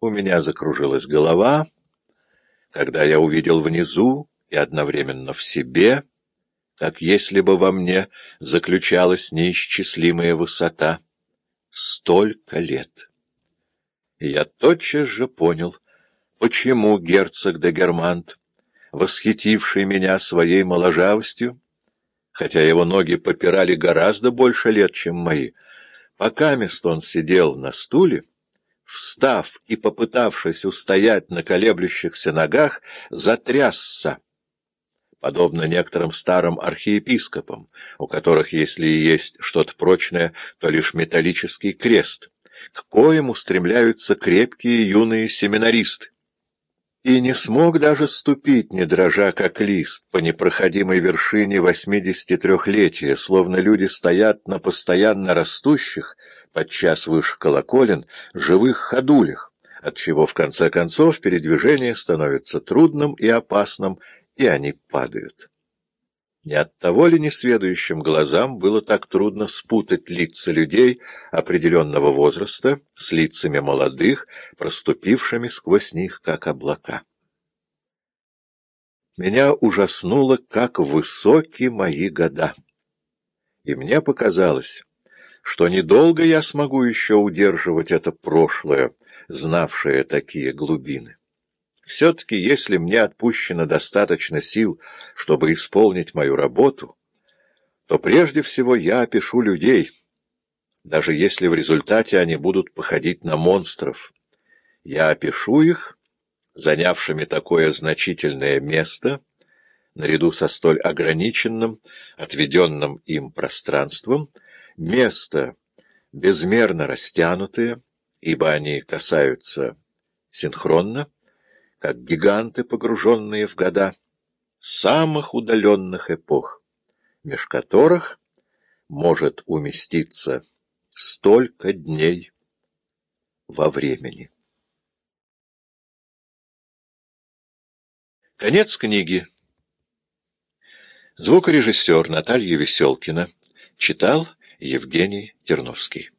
У меня закружилась голова, когда я увидел внизу и одновременно в себе, как если бы во мне заключалась неисчислимая высота. Столько лет. И я тотчас же понял, почему герцог де Германт, восхитивший меня своей моложавостью, хотя его ноги попирали гораздо больше лет, чем мои, пока мест он сидел на стуле, встав и попытавшись устоять на колеблющихся ногах, затрясся, подобно некоторым старым архиепископам, у которых, если и есть что-то прочное, то лишь металлический крест, к коему стремляются крепкие юные семинаристы. И не смог даже ступить, не дрожа, как лист, по непроходимой вершине восьмидесятитрехлетия, словно люди стоят на постоянно растущих, подчас выше колоколен, живых ходулях, отчего в конце концов передвижение становится трудным и опасным, и они падают. Не от того ли несведущим глазам было так трудно спутать лица людей определенного возраста с лицами молодых, проступившими сквозь них, как облака? Меня ужаснуло, как высоки мои года. И мне показалось, что недолго я смогу еще удерживать это прошлое, знавшее такие глубины. Все-таки, если мне отпущено достаточно сил, чтобы исполнить мою работу, то прежде всего я опишу людей, даже если в результате они будут походить на монстров. Я опишу их, занявшими такое значительное место, наряду со столь ограниченным, отведенным им пространством, место безмерно растянутое, ибо они касаются синхронно, как гиганты, погруженные в года, самых удаленных эпох, меж которых может уместиться столько дней во времени. Конец книги. Звукорежиссер Наталья Веселкина читал Евгений Терновский.